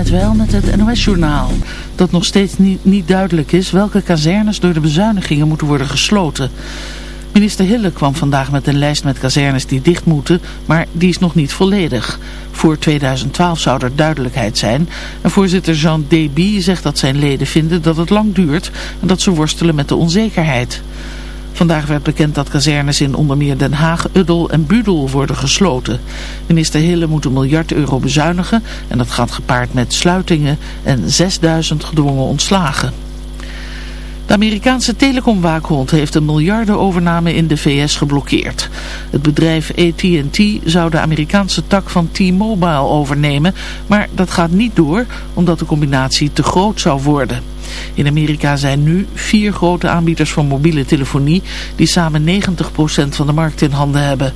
net wel met het NOS-journaal. Dat nog steeds niet, niet duidelijk is welke kazernes door de bezuinigingen moeten worden gesloten. Minister Hille kwam vandaag met een lijst met kazernes die dicht moeten, maar die is nog niet volledig. Voor 2012 zou er duidelijkheid zijn. En voorzitter Jean Deby zegt dat zijn leden vinden dat het lang duurt en dat ze worstelen met de onzekerheid. Vandaag werd bekend dat kazernes in onder meer Den Haag, Uddel en Budel worden gesloten. Minister Hille moet een miljard euro bezuinigen en dat gaat gepaard met sluitingen en 6000 gedwongen ontslagen. De Amerikaanse telecomwaakhond heeft een miljardenovername in de VS geblokkeerd. Het bedrijf AT&T zou de Amerikaanse tak van T-Mobile overnemen, maar dat gaat niet door omdat de combinatie te groot zou worden. In Amerika zijn nu vier grote aanbieders van mobiele telefonie die samen 90% van de markt in handen hebben.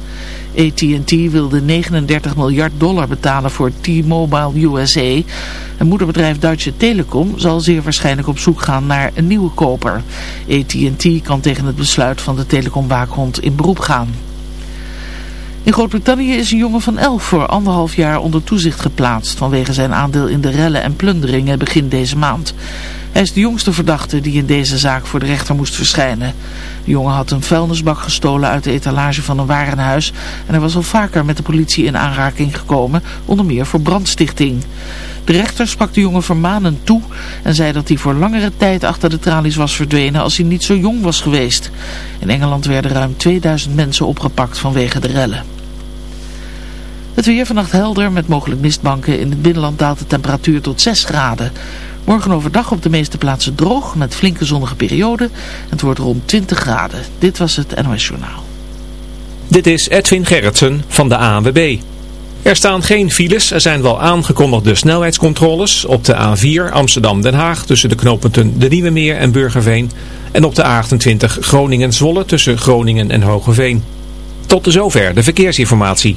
AT&T wilde 39 miljard dollar betalen voor T-Mobile USA. En moederbedrijf Deutsche Telekom zal zeer waarschijnlijk op zoek gaan naar een nieuwe koper. AT&T kan tegen het besluit van de telecomwaakhond in beroep gaan. In Groot-Brittannië is een jongen van 11 voor anderhalf jaar onder toezicht geplaatst vanwege zijn aandeel in de rellen en plunderingen begin deze maand. Hij is de jongste verdachte die in deze zaak voor de rechter moest verschijnen. De jongen had een vuilnisbak gestolen uit de etalage van een warenhuis en hij was al vaker met de politie in aanraking gekomen, onder meer voor brandstichting. De rechter sprak de jongen vermanend toe en zei dat hij voor langere tijd achter de tralies was verdwenen als hij niet zo jong was geweest. In Engeland werden ruim 2000 mensen opgepakt vanwege de rellen. Het weer vannacht helder met mogelijk mistbanken. In het binnenland daalt de temperatuur tot 6 graden. Morgen overdag op de meeste plaatsen droog met flinke zonnige perioden. Het wordt rond 20 graden. Dit was het NOS Journaal. Dit is Edwin Gerritsen van de ANWB. Er staan geen files. Er zijn wel aangekondigde snelheidscontroles op de A4 Amsterdam-Den Haag tussen de knooppunten De Nieuwe Meer en Burgerveen. En op de A28 Groningen-Zwolle tussen Groningen en Hogeveen. Tot zover de verkeersinformatie.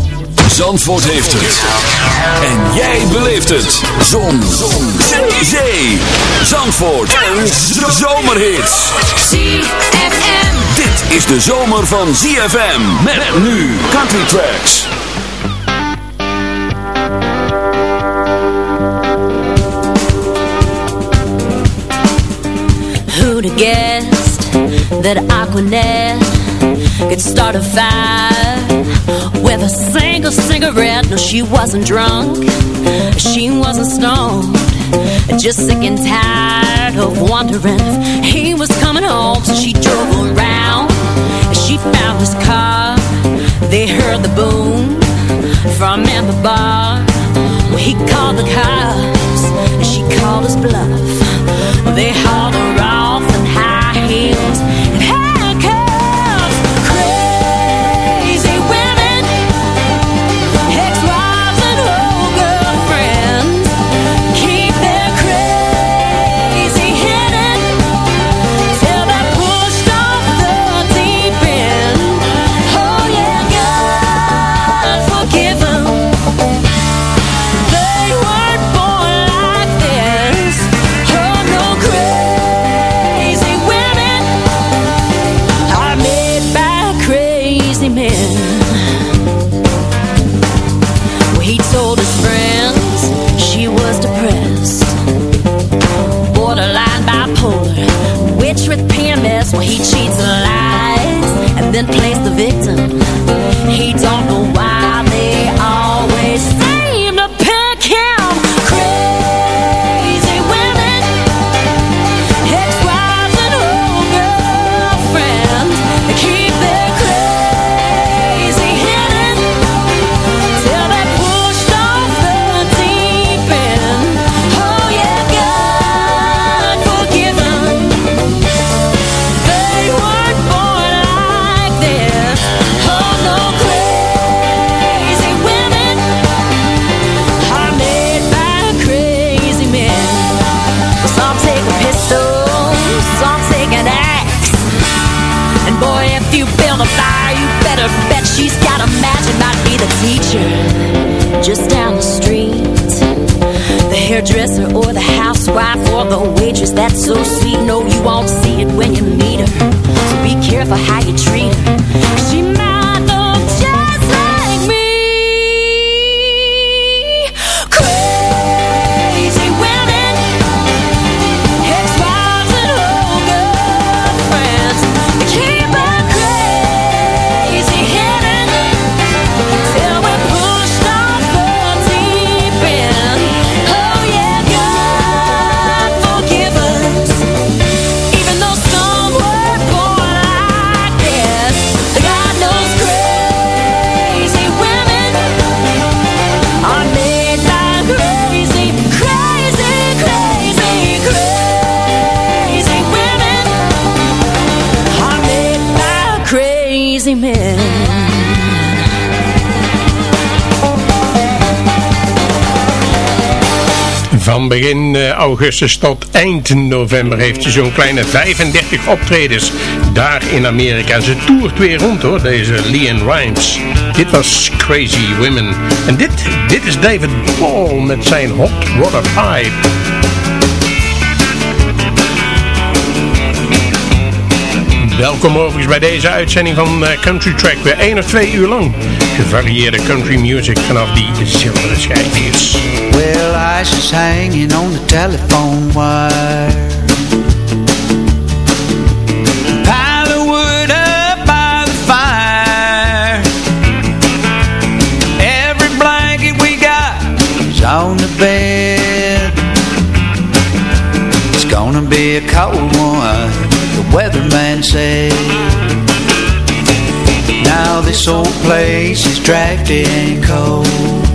Zandvoort heeft het. En jij beleeft het. Zon. Zon. Zee. Zandvoort. Een zomerhit. ZFM. Dit is de zomer van ZFM. Met nu Country Tracks. Who'd have guessed that Aquanet could start a fire with a single cigarette? No, she wasn't drunk, she wasn't stoned, just sick and tired of wondering if he was coming home. So she drove around, and she found his car. They heard the boom from in the bar. Well, he called the cops, and she called his bluff. They hauled her off in high heels friends, she was depressed. Borderline bipolar, witch with PMS, where he cheats and lies, and then plays the victim. Hairdresser or the housewife or the waitress that's so sweet. No, you won't see it when you meet her. So be careful how you treat her. She might Van begin eh, augustus tot eind november heeft ze zo'n kleine 35 optredens daar in Amerika. Ze toert weer rond hoor, deze Leon Rimes. Dit was Crazy Women. En dit, dit is David Paul met zijn Hot Water Pipe. Welkom overigens bij deze uitzending van eh, Country Track. Weer één of twee uur lang gevarieerde country music vanaf die zilveren schijfjes. Well, I was hanging on the telephone wire Pile of wood up by the fire Every blanket we got is on the bed It's gonna be a cold one, weatherman said. Now this old place is drafty and cold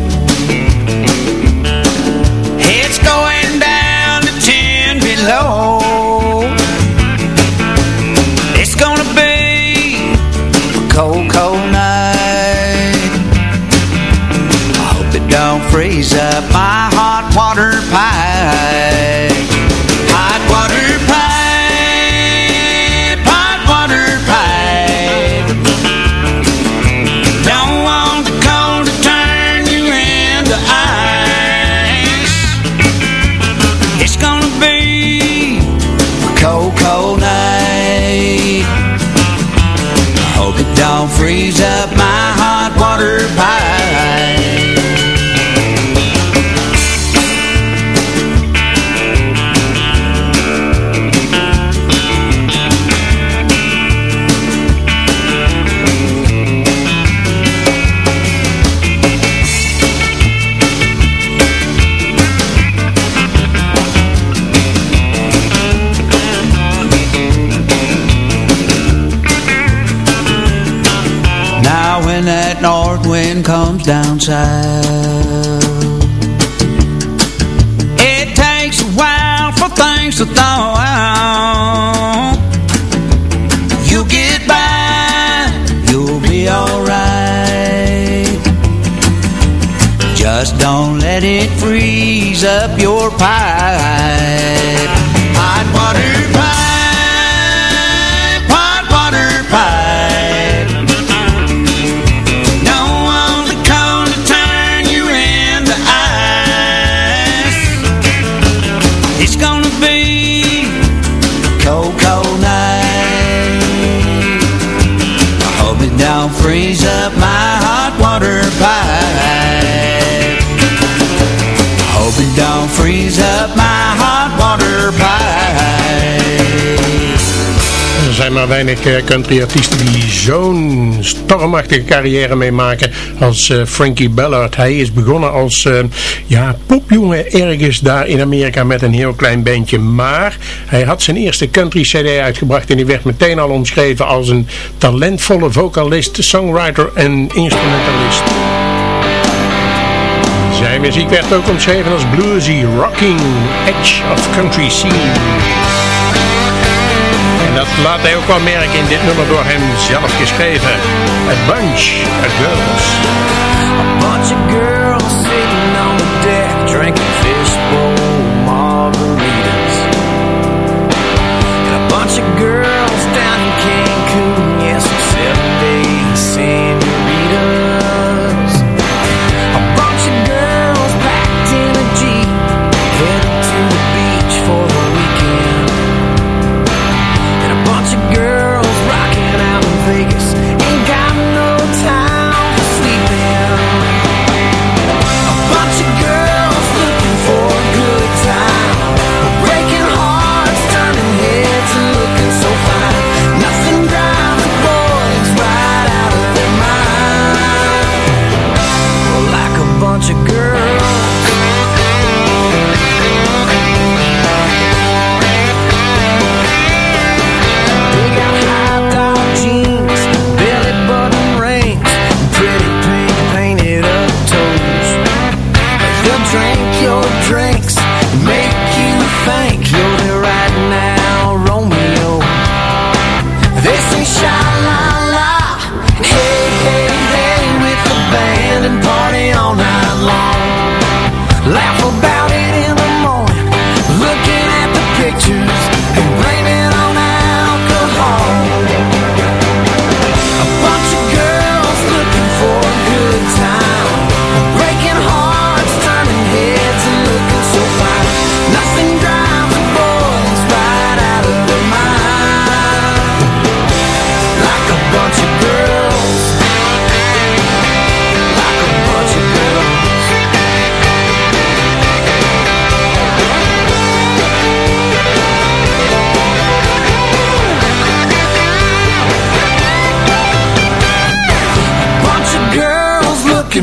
down south It takes a while for things to thaw out. You get by, you'll be alright. Just don't let it freeze up your pipe zijn maar weinig eh, country-artiesten die zo'n stormachtige carrière meemaken als uh, Frankie Ballard. Hij is begonnen als uh, ja, popjongen ergens daar in Amerika met een heel klein bandje. Maar hij had zijn eerste country-cd uitgebracht en die werd meteen al omschreven als een talentvolle vocalist, songwriter en instrumentalist. Zijn muziek werd ook omschreven als bluesy, rocking, edge of country scene. Laat hij ook wel merken in dit nummer door hem zelf geschreven. A Bunch of Girls.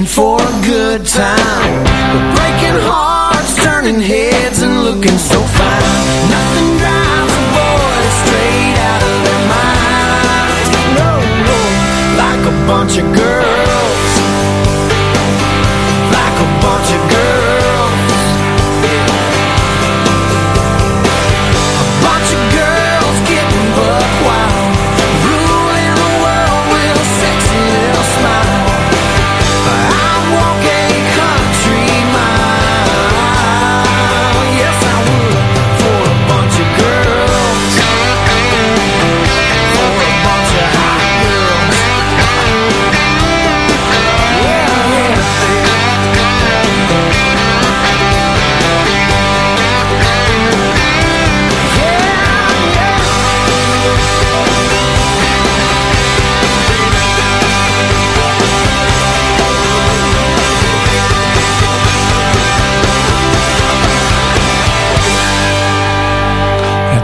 Looking for a good time. But breaking hearts, turning heads, and looking so fine. Nothing drives a boy straight out of their mind. No, no, like a bunch of girls.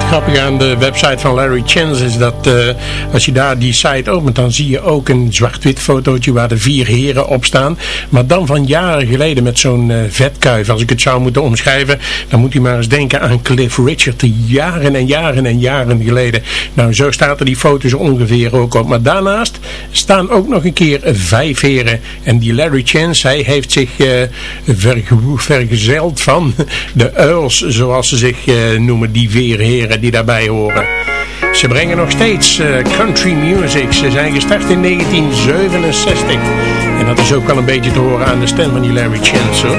Grappige aan de website van Larry Chance is dat eh, als je daar die site opent, dan zie je ook een zwart-wit fotootje waar de vier heren op staan. Maar dan van jaren geleden met zo'n eh, vetkuif. Als ik het zou moeten omschrijven, dan moet u maar eens denken aan Cliff Richard. Jaren en jaren en jaren geleden. Nou, zo staat er die foto's ongeveer ook op. Maar daarnaast staan ook nog een keer vijf heren. En die Larry Chance, hij heeft zich eh, verge- vergezeld van de uils, zoals ze zich noemen, die vier heren die daarbij horen. Ze brengen nog steeds eh, country music. Ze zijn gestart in 1967. En dat is ook wel een beetje te horen aan de stem van die Larry Chance hoor.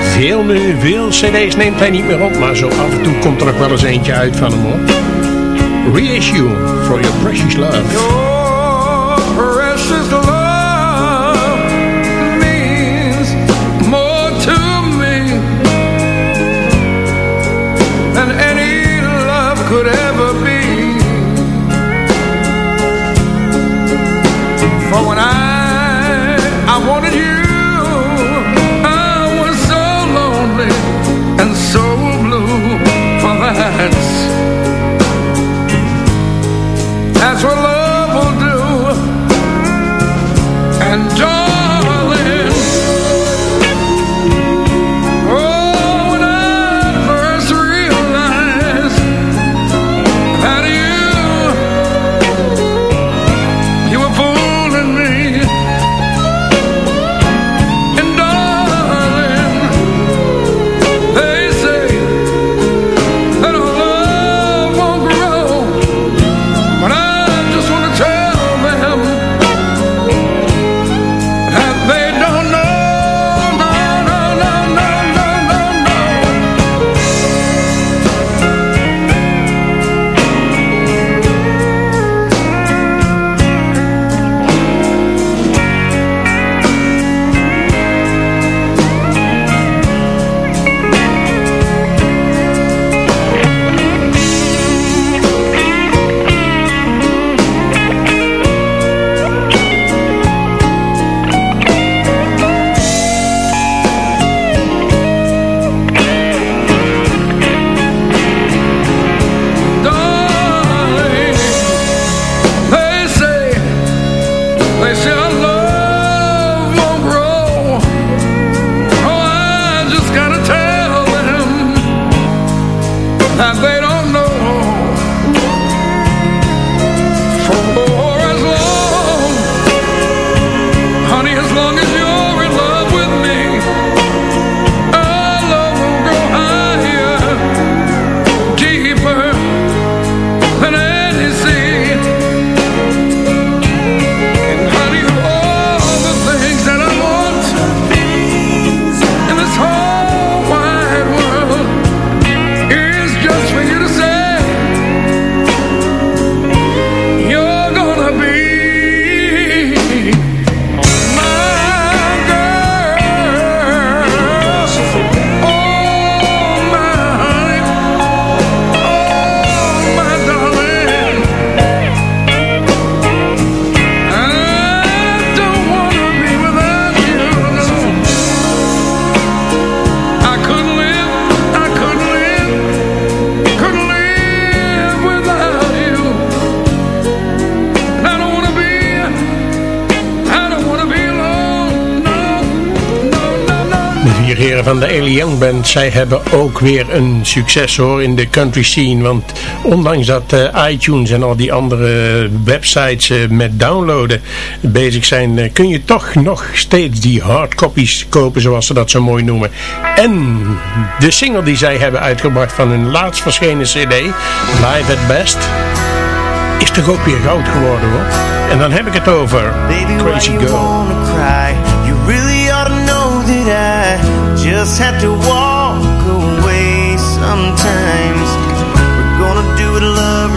Veel, veel cd's neemt hij niet meer op, maar zo af en toe komt er nog wel eens eentje uit van hem hoor. Reissue for your precious love. precious Zij hebben ook weer een succes hoor in de country scene. Want ondanks dat uh, iTunes en al die andere websites uh, met downloaden bezig zijn, uh, kun je toch nog steeds die hardcopies kopen zoals ze dat zo mooi noemen. En de single die zij hebben uitgebracht van hun laatst verschenen cd, Live at Best, is toch ook weer goud geworden hoor. En dan heb ik het over Baby, Crazy Girl. just have to walk Gonna do it lovers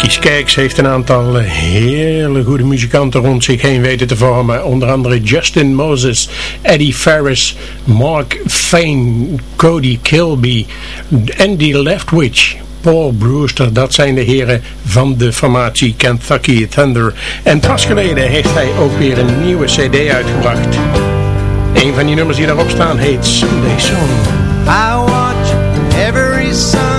Ricky Skaggs heeft een aantal hele goede muzikanten rond zich heen weten te vormen. Onder andere Justin Moses, Eddie Ferris, Mark Fane, Cody Kilby, Andy Leftwich, Paul Brewster. Dat zijn de heren van de formatie Kentucky Thunder. En pas geleden heeft hij ook weer een nieuwe cd uitgebracht. Een van die nummers die daarop staan heet Sunday Song. I watch every Sunday,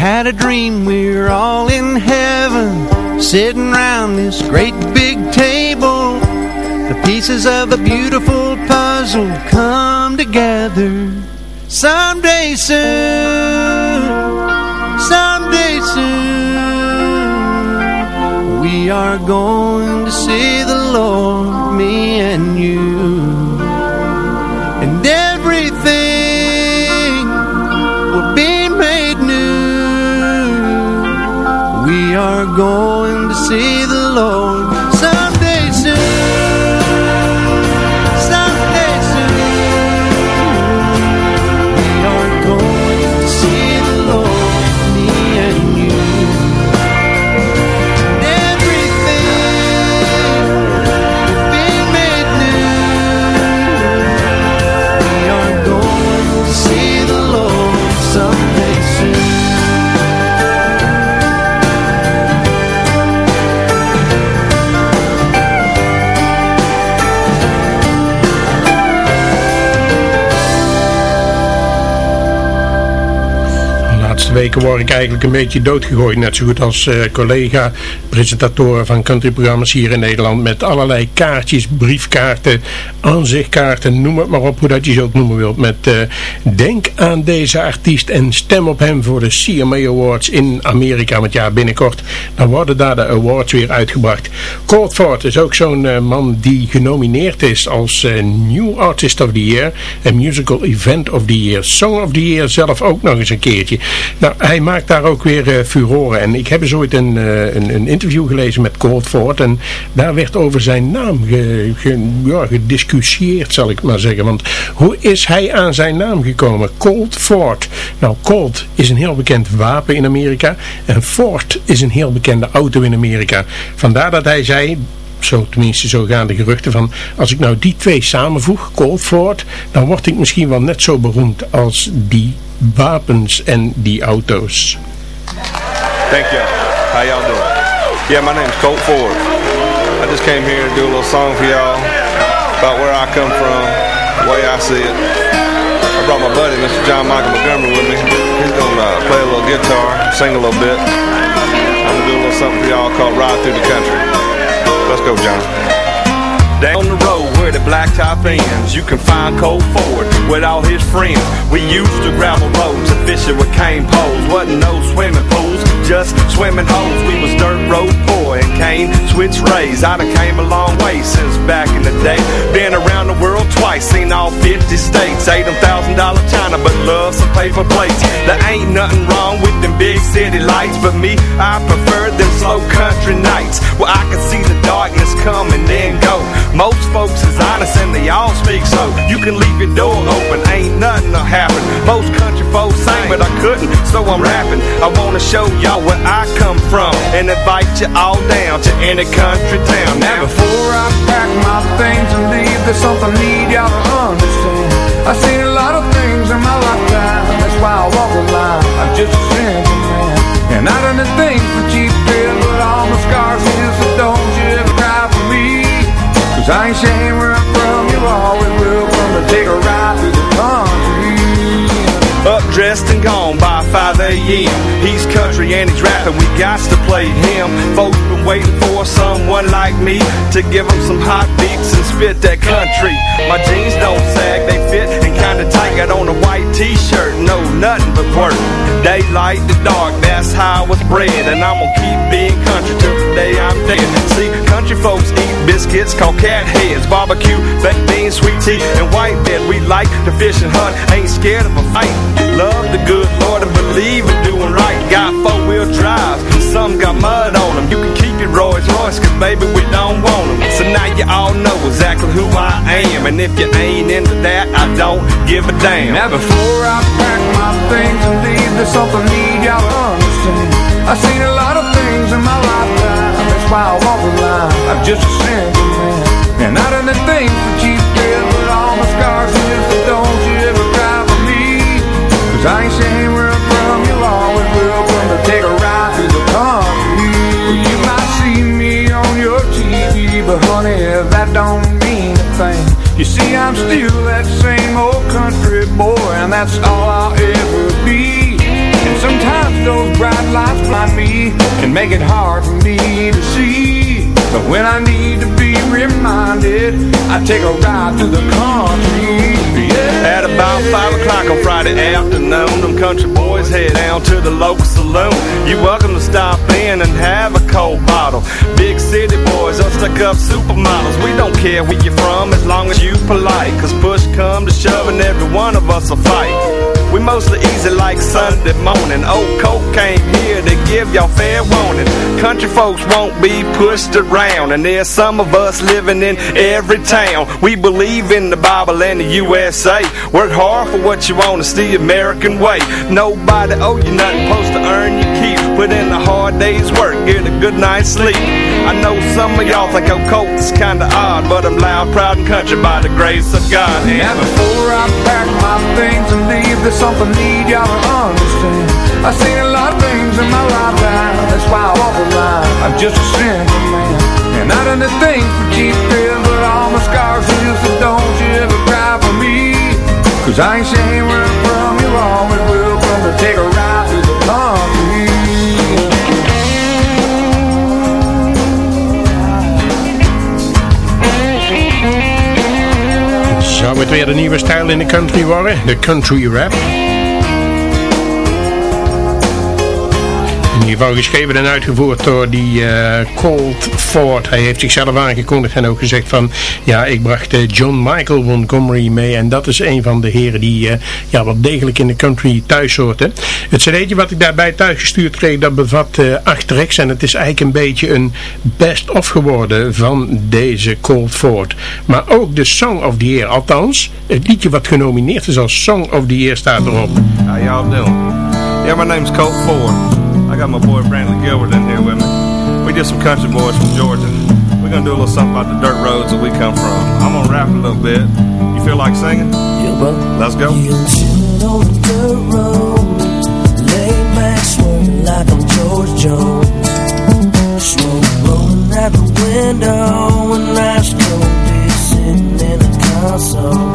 had a dream we were all in heaven, sitting round this great big table. The pieces of a beautiful puzzle come together. Someday soon, someday soon, we are going to see the Lord, me and you. Going to see the Lord word ik eigenlijk een beetje doodgegooid. Net zo goed als eh, collega presentatoren van countryprogramma's hier in Nederland. Met allerlei kaartjes, briefkaarten, aanzichtkaarten, noem het maar op hoe dat je ze ook noemen wilt. Met eh, denk aan deze artiest en stem op hem voor de CMA Awards in Amerika. Want ja, binnenkort dan worden daar de awards weer uitgebracht. Colt Ford is ook zo'n eh, man die genomineerd is als eh, New Artist of the Year. En Musical Event of the Year. Song of the Year zelf ook nog eens een keertje. Nou, hij maakt daar ook weer furoren. En ik heb eens ooit een, een, een interview gelezen met Colt Ford. En daar werd over zijn naam ge, ja, gediscussieerd, zal ik maar zeggen. Want hoe is hij aan zijn naam gekomen? Colt Ford. Nou, Colt is een heel bekend wapen in Amerika. En Ford is een heel bekende auto in Amerika. Vandaar dat hij zei zo tenminste zo gaan de geruchten van als ik nou die twee samenvoeg, Colt Ford, dan word ik misschien wel net zo beroemd als die wapens en die auto's. You. Yeah, my name's Colt Ford. I just came here to do a little song for y'all about where I come from, the way I see it. I brought my buddy, Mr. John Michael Montgomery, with me. He's gonna uh, play a little guitar, sing a little bit. I'm gonna do a little something for y'all called Ride Through the Country. Let's go, John. Down the road where the blacktop ends, you can find Colt Ford with all his friends. We used to gravel roads and fishing with cane poles. Wasn't no swimming pools, just swimming holes. We was dirt road poor and cane switch rays. I done came a long way since back in the day. Been around the world twice, seen all 50 states. Ate them thousand dollar China, but love some paper plates. There ain't nothing wrong with them big city lights, but me, I prefer them slow country nights where I can see the darkness come and then go. Most folks is honest and they all speak so you can leave your door open, ain't nothing to happen. Most country folks sing, but I couldn't, so I'm rapping. I wanna show y'all where I come from and invite you all down to any country town. Now Before I pack my things and leave, there's something need y'all to understand. I've seen a lot of things in my lifetime, that's why I walk the line. I'm just a simple man, and I done the things for cheap thrills, but all my scars don't you Cause I ain't ashamed where I'm from, you're always welcome to take a ride through the country. Up dressed and gone by 5 a.m. He's country and he's rapping, we got to play him. Folks been waiting for someone like me to give them some hot beats and spit that country. My jeans don't sag, they fit and kinda tight, got on a white t-shirt, no nothing but work. Daylight to dark, that's how I was bred, and I'm gonna keep being country till the day I'm dead. See, country folks eat biscuits called cat heads, barbecue, baked beans, sweet tea, and white bread. We like to fish and hunt, ain't scared of a fight. Love the good Lord believe in doing right. Got four-wheel drives, some got mud on them. You can keep your Rolls Royce, cause baby we don't want them. So now you all know exactly who I am, and if you ain't into that, I don't give a damn. Now before I pack my things and leave, there's something need y'all to understand. I've seen a lot of things in my lifetime, that's why I walk the line. I'm just a simple man, and not in the things for cheap thrills, but all my scars are just don't you ever cry for me. Cause I ain't saying where but honey, that don't mean a thing. You see, I'm still that same old country boy, and that's all I'll ever be. And sometimes those bright lights blind me and make it hard for me to see. But when I need to be reminded, I take a ride through the country. Yeah. At about 5 o'clock on Friday afternoon, them country boys head down to the local saloon. You're welcome to stop in and have a cold bottle. Big city boys are stuck up supermodels. We don't care where you're from as long as you polite. Cause push come to shove and every one of us will fight. We mostly easy like Sunday morning. Old Coke came here to give y'all fair warning. Country folks won't be pushed around, and there's some of us living in every town. We believe in the Bible and the USA. Work hard for what you want, it's the American way. Nobody oh, owe you nothing, supposed to earn your keep. Put in a hard day's work, get a good night's sleep. I know some of y'all think Old Coke is kinda odd, but I'm loud, proud, and country by the grace of God. Now before I pack my things and leave, there's something need y'all to understand. I've seen a lot of things in my lifetime, that's why I walk the line. I'm just a simple man, and not in the things for cheap thrills, but all my scars just so don't you ever cry for me. Cause I ain't saying where weer de nieuwe stijl in de country worden? De country rap. In ieder geval geschreven en uitgevoerd door die eh, Colt Ford. Hij heeft zichzelf aangekondigd en ook gezegd van... Ja, ik bracht eh, John Michael Montgomery mee. En dat is een van de heren die eh, ja, wat degelijk in de country thuis hoort. Hè. Het cd'tje wat ik daarbij thuis gestuurd kreeg, dat bevat acht tracks. En het is eigenlijk een beetje een best-of geworden van deze Colt Ford. Maar ook de Song of the Year. Althans, het liedje wat genomineerd is als Song of the Year staat erop. How y'all doing? Yeah, my name's Colt Ford. I got my boy Brantley Gilbert in here with me. We just some country boys from Georgia. We're gonna do a little something about the dirt roads that we come from. I'm gonna rap a little bit. You feel like singing? Yeah, bro. Let's go. Chillin' on the dirt road, lay back swerving like I'm George Jones. Smoke blowing out the window, and cold beer sitting in the console.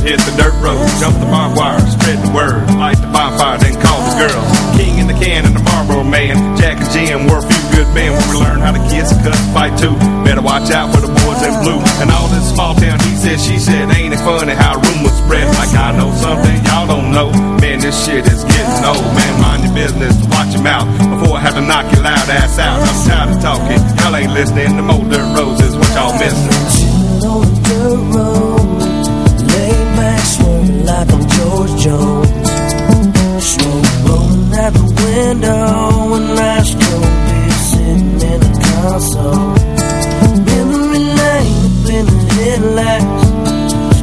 Hit the dirt road, jump the barbed wire, spread the word, light the bonfire, then call the girls. King in the can and the Marlboro man, Jack and Jim were a few good men when we learned how to kiss cuss fight too. Better watch out for the boys in blue. And all this small town, he said, she said, ain't it funny how rumors spread? Like I know something y'all don't know. Man, this shit is getting old. Man, mind your business, watch your mouth before I have to knock your loud ass out. I'm tired of talking. Y'all ain't listening The more dirt roads is what y'all missing. Dirt road, George Jones. Smoke blowing out the window, and beer sitting in the console. Memory lane up in the headlights,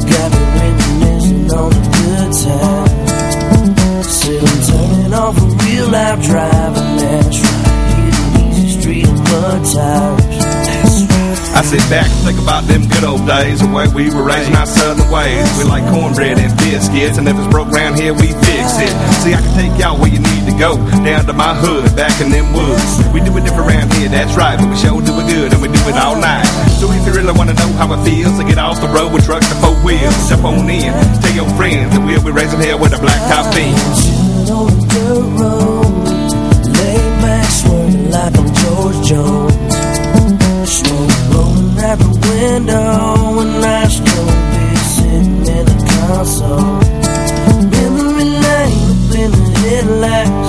got me reminiscing on the good times. Still I'm turning off a real loud driving, that's right. Hitting easy street and mud tires sit back and think about them good old days, the way we were raising our southern ways. We like cornbread and biscuits, and if it's broke around here, we fix it. See, I can take y'all where you need to go, down to my hood, back in them woods. We do it different around here, that's right, but we sure do it good, and we do it all night. So if you really wanna know how it feels to get off the road with trucks and four wheels, jump on in, tell your friends that we'll be raising hell with a black top beam. Chilling on the road, late back, swerving like I'm George Jones every window and I still be sitting in the console. Memory lane within the headlights.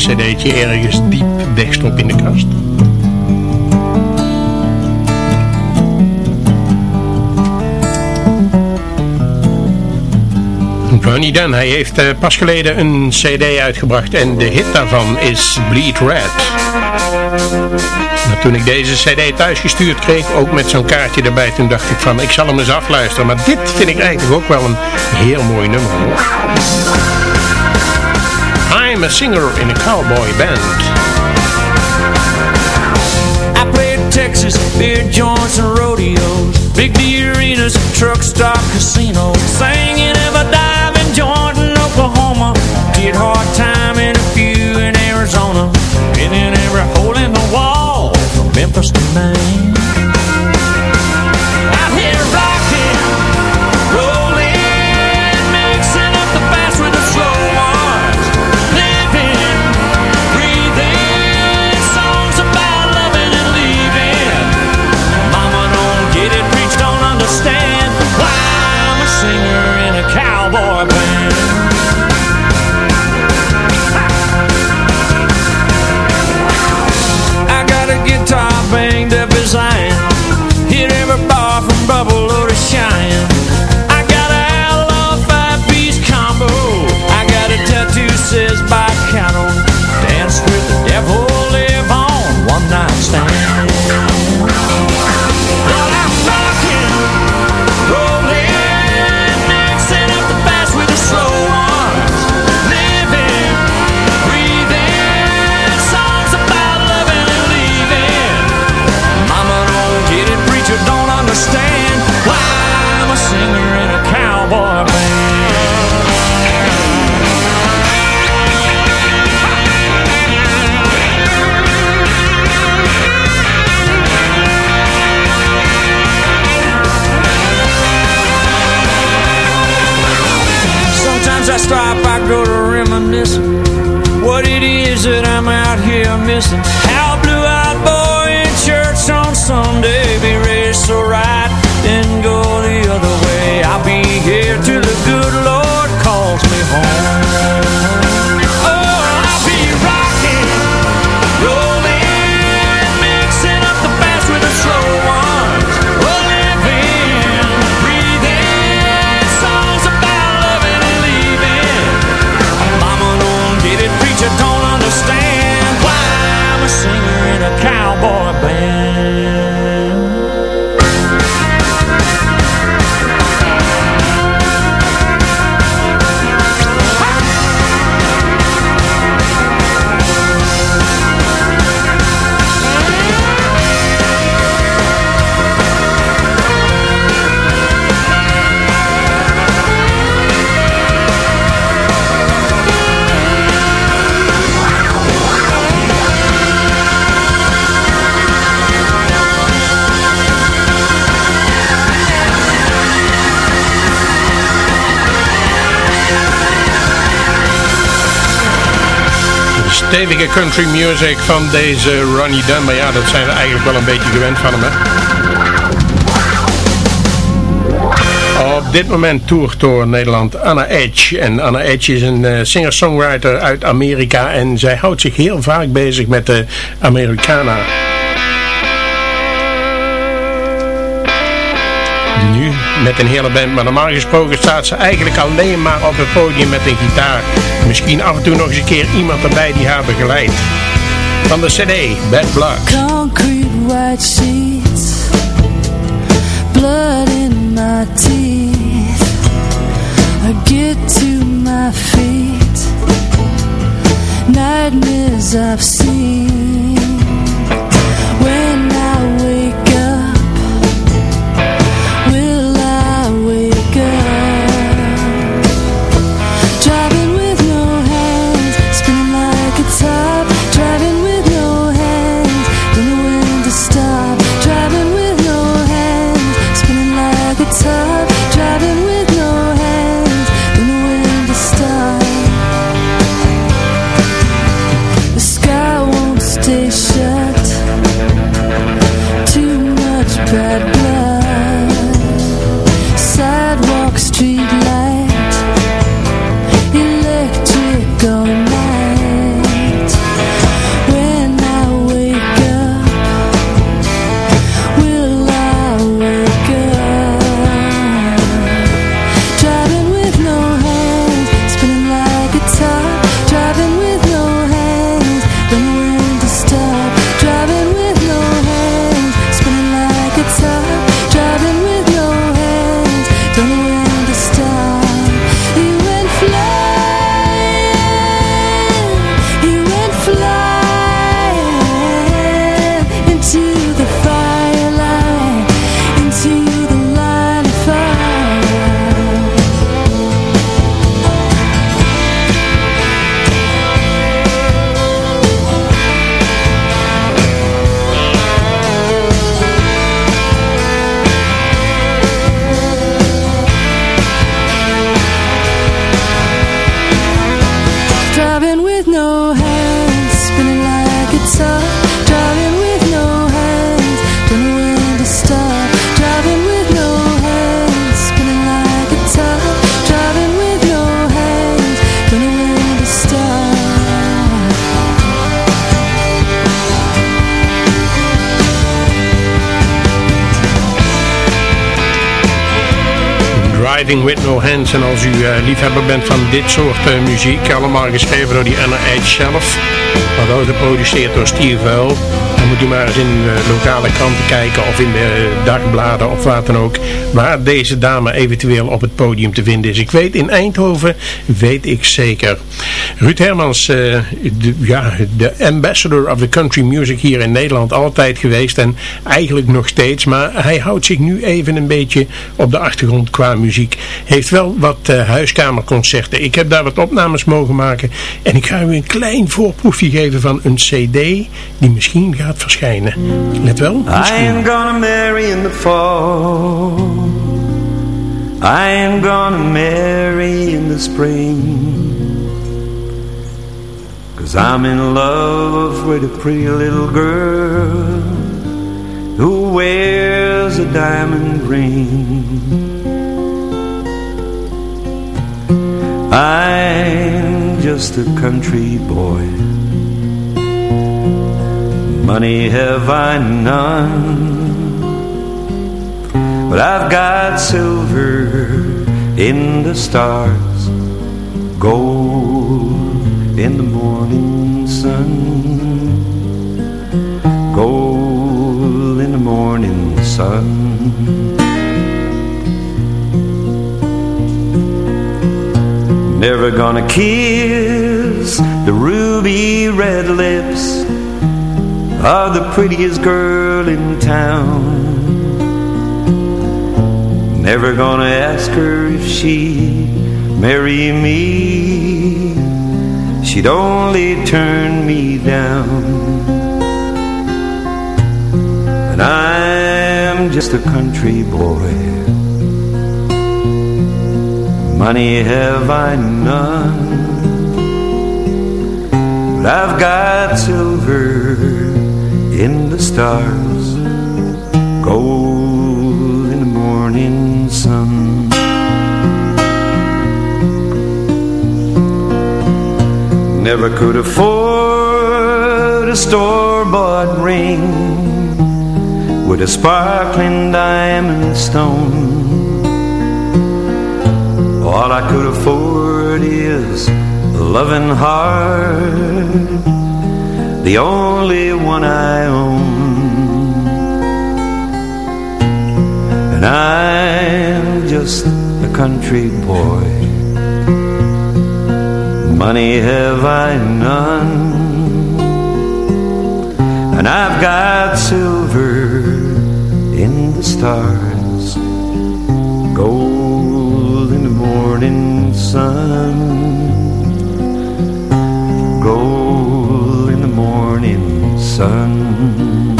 cd'tje ergens diep wegstop in de kast. Ronnie Dunn, hij heeft eh, pas geleden een cd uitgebracht en de hit daarvan is Bleed Red. Toen ik deze cd thuis gestuurd kreeg, ook met zo'n kaartje erbij, toen dacht ik van ik zal hem eens afluisteren. Maar dit vind ik eigenlijk ook wel een heel mooi nummer hoor. became a singer in a cowboy band. I played Texas, beer joints and rodeos, big D arenas, truck stop casinos, singing ever diving joint in Oklahoma, did hard time in a few in Arizona, been in every hole in the wall from Memphis to Maine. Stevige country music van deze Ronnie Dunn. Maar ja, dat zijn we eigenlijk wel een beetje gewend van hem? Op dit moment toert door Nederland Anna Edge. En Anna Edge is een uh, singer-songwriter uit Amerika. En zij houdt zich heel vaak bezig met de Americana. Nu met een hele band, maar normaal gesproken staat ze eigenlijk alleen maar op het podium met een gitaar. Misschien af en toe nog eens een keer iemand erbij die haar begeleidt. Van de CD, Bad Blood. Concrete white sheets Blood in my teeth I get to my feet Nightmares I've seen like als u eh, liefhebber bent van dit soort eh, muziek, allemaal geschreven door die Anna Edge zelf, geproduceerd door Steve Vuil, dan moet u maar eens in de lokale kranten kijken of in de dagbladen of wat dan ook, waar deze dame eventueel op het podium te vinden is. Ik weet in Eindhoven, weet ik zeker. Ruud Hermans, eh, de, ja, de ambassador of the country music hier in Nederland altijd geweest en eigenlijk nog steeds, maar hij houdt zich nu even een beetje op de achtergrond qua muziek. Heeft wel wat eh, huiskamerconcerten. Ik heb daar wat opnames mogen maken en ik ga u een klein voorproefje geven van een cd die misschien gaat verschijnen. Let wel, I ain't gonna marry in the fall. I ain't gonna marry in the spring. Cause I'm in love with a pretty little girl who wears a diamond ring. I'm just a country boy. Money have I none. But I've got silver in the stars, gold in the morning sun, gold in the morning sun. Never gonna kiss the ruby red lips of the prettiest girl in town. Never gonna ask her if she'd marry me. She'd only turn me down. And I'm just a country boy. Money have I none. But I've got silver in the stars, gold in the morning sun. Never could afford a store-bought ring with a sparkling diamond stone. All I could afford is a loving heart, the only one I own. And I'm just a country boy. Money have I none, and I've got silver in the stars, gold in the morning sun, sun.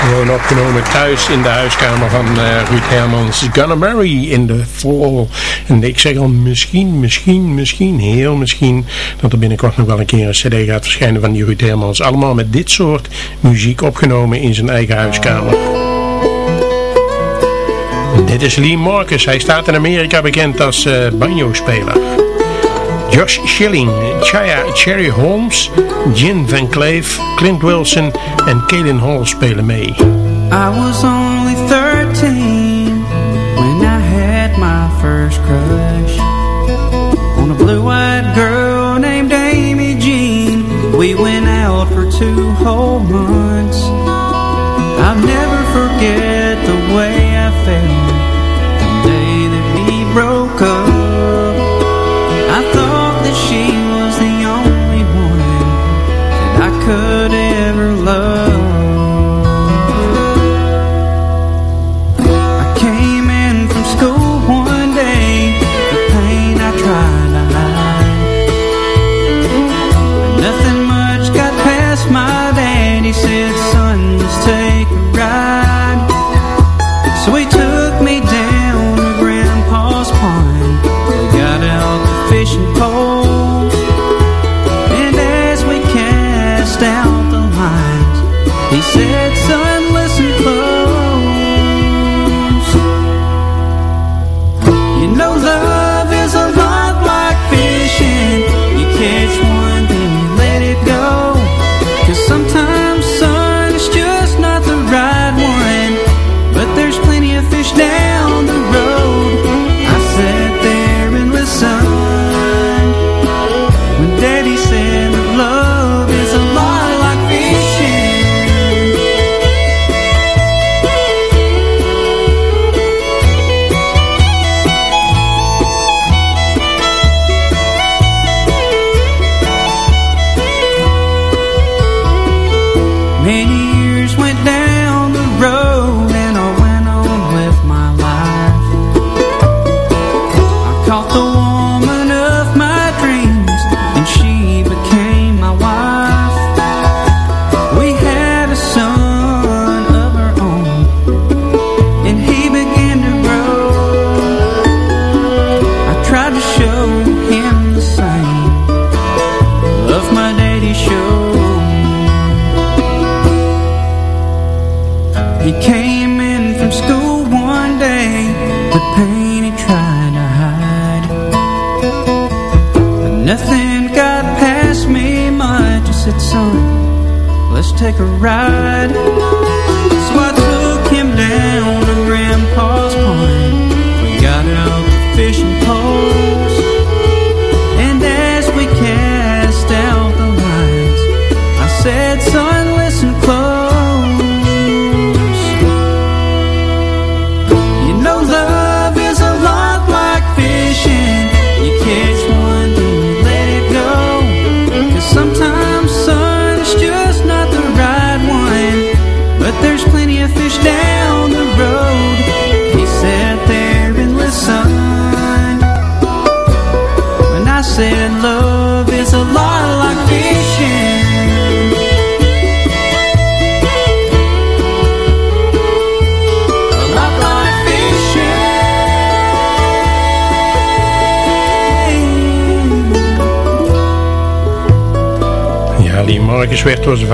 Gewoon opgenomen thuis in de huiskamer van uh, Ruud Hermans. Gonna Marry in the Fall. En ik zeg al misschien, misschien, misschien, heel misschien... dat er binnenkort nog wel een keer een cd gaat verschijnen van die Ruud Hermans. Allemaal met dit soort muziek opgenomen in zijn eigen huiskamer. Dit is Lee Marcus. Hij staat in Amerika bekend als uh, banjo-speler. Josh Shilling, Chaya Cherry Holmes, Jim VanCleve, Clint Wilson en Kaylin Hall spelen mee. I was only 13 when I had my first crush on a blue-eyed girl named Amy Jean. We went out for two whole months.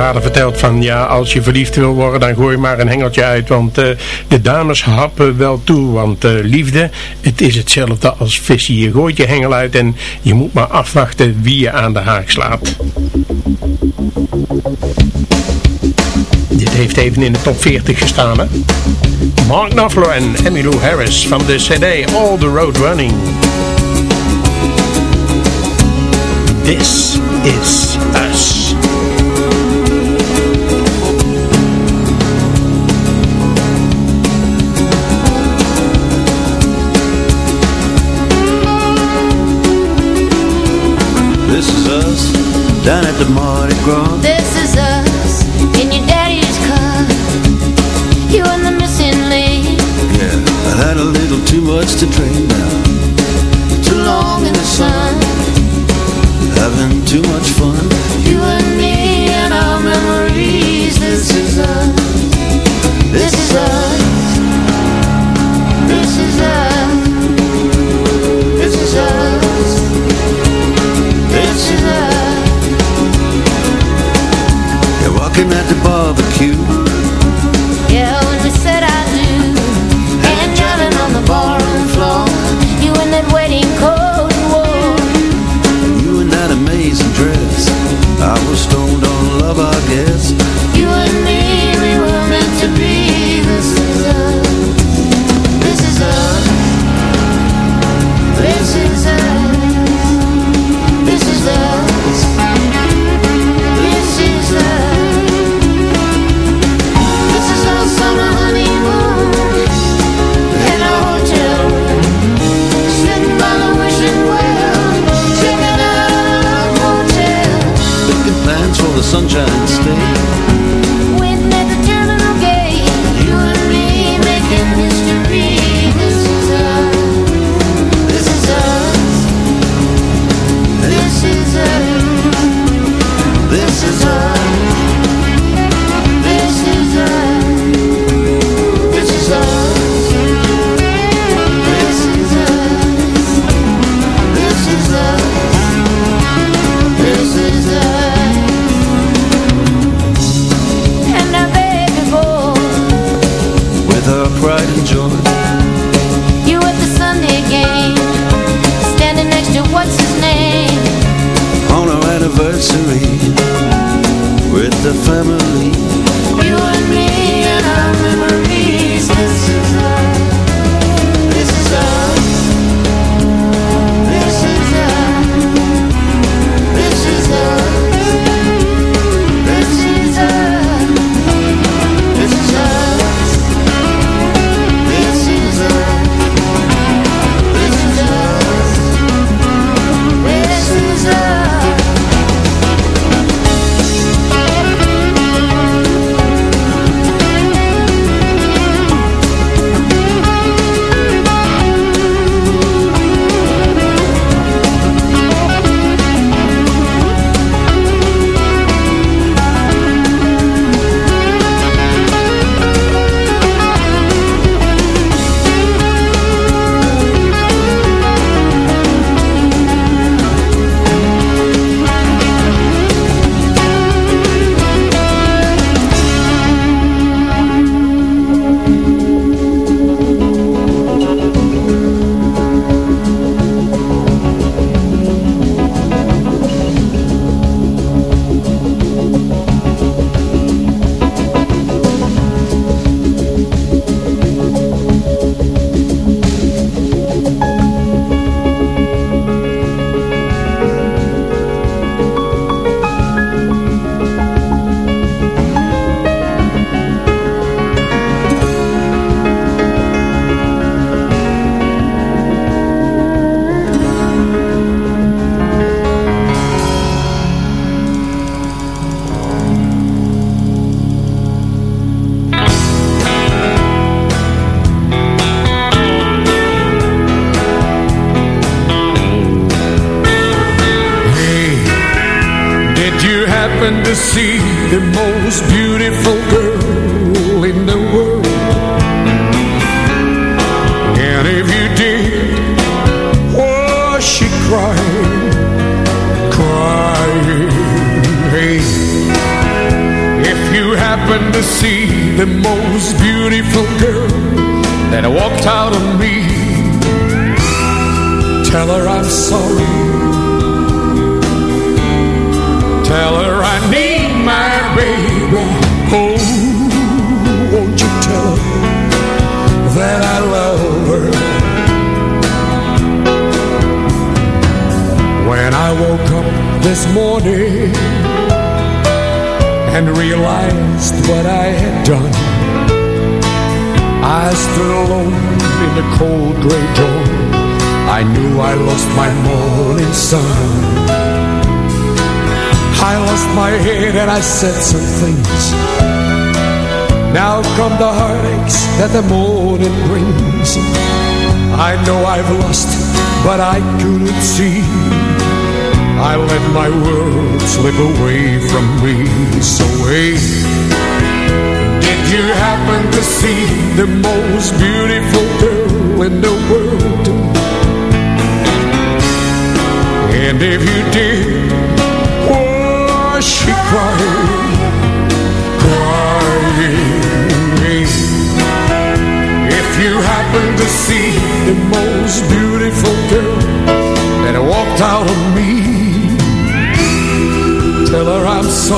vader verteld van ja, als je verliefd wil worden, dan gooi je maar een hengeltje uit. Want eh, de dames happen wel toe, want eh, liefde, het is hetzelfde als vissen. Je gooit je hengel uit en je moet maar afwachten wie je aan de haak slaat. Dit heeft even in de top 40 gestaan, hè? Mark Knopfler en Emmylou Harris van de CD All The Road Running. This is us. down at the Mardi Gras. This is us in your daddy's car. You and the missing link. Yeah, I had a little too much to drink now. Said some things. Now come the heartaches that the morning brings. I know I've lost, but I couldn't see. I let my world slip away from me. So hey, did you happen to see the most beautiful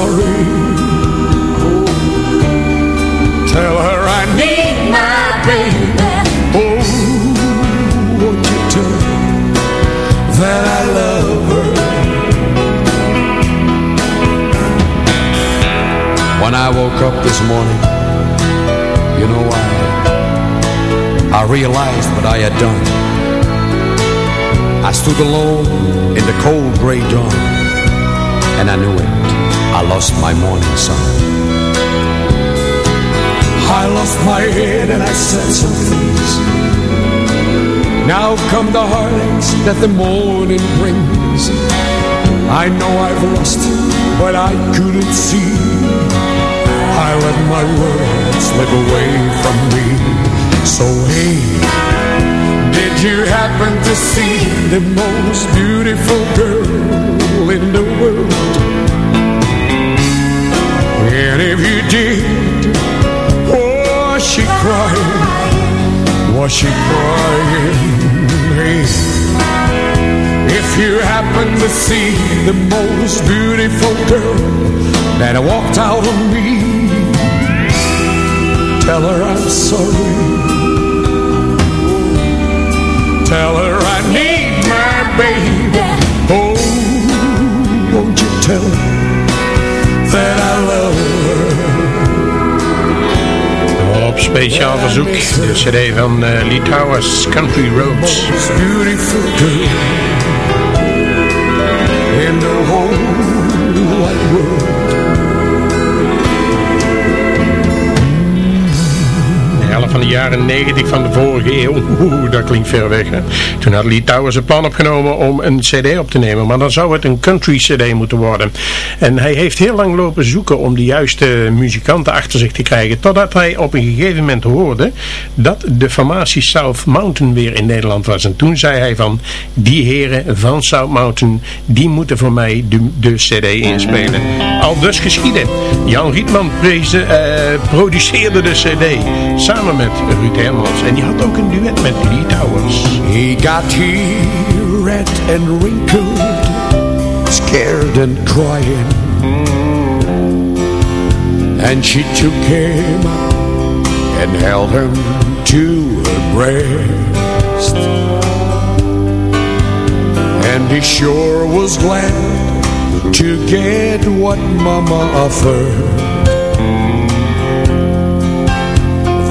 Sorry. Tell her I need my baby. Oh, won't you tell that I love her? When I woke up this morning, you know I, I realized what I had done. I stood alone in the cold gray dawn, and I knew it. I lost my morning sun. I lost my head and I said some things. Now come the heartaches that the morning brings. I know I've lost, but I couldn't see. I let my world slip away from me. So hey, did you happen to see the most beautiful girl in the world? And if you did, was she crying? Was she crying? If you happen to see the most beautiful girl that walked out on me, tell her I'm sorry. Tell her speciaal verzoek, de cd van uh, Lee Towers, Country Roads. In the whole wide world. Van de jaren 90 van de vorige eeuw. Oeh, dat klinkt ver weg. Hè? Toen had Lee Towers een plan opgenomen om een cd op te nemen. Maar dan zou het een country cd moeten worden. En hij heeft heel lang lopen zoeken om de juiste muzikanten achter zich te krijgen. Totdat hij op een gegeven moment hoorde dat de formatie South Mountain weer in Nederland was. En toen zei hij van, die heren van South Mountain, die moeten voor mij de, de cd inspelen. Al dus geschieden. Jan Rietman eh, produceerde de cd samen met Ruud Hermans. En die had ook een duet met Lee Towers. He got here red and wrinkled, scared and crying. And she took him and held him to her breast. And he sure was glad to get what Mama offered.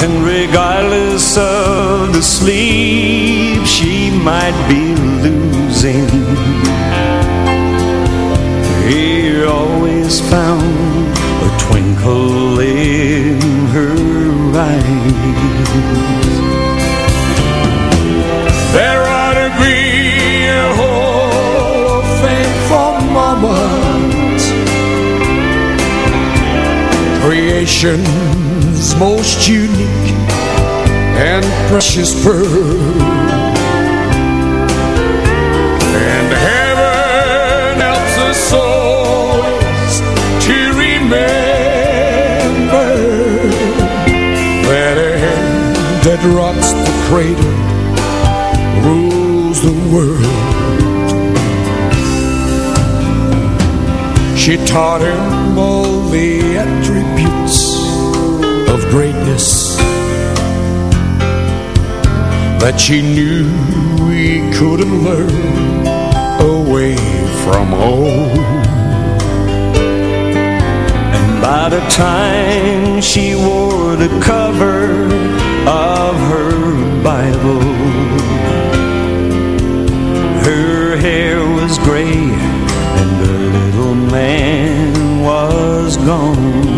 And regardless of the sleep she might be losing. He always found a twinkle in her eyes. There ought to be a Hall of Fame for mamas. Creation creation's most unique and precious pearl. And heaven helps us always to remember that a hand that rocks the cradle rules the world. She taught him all the attributes of that she knew we couldn't learn away from home. And by the time she wore the cover of her Bible, her hair was gray and the little man was gone.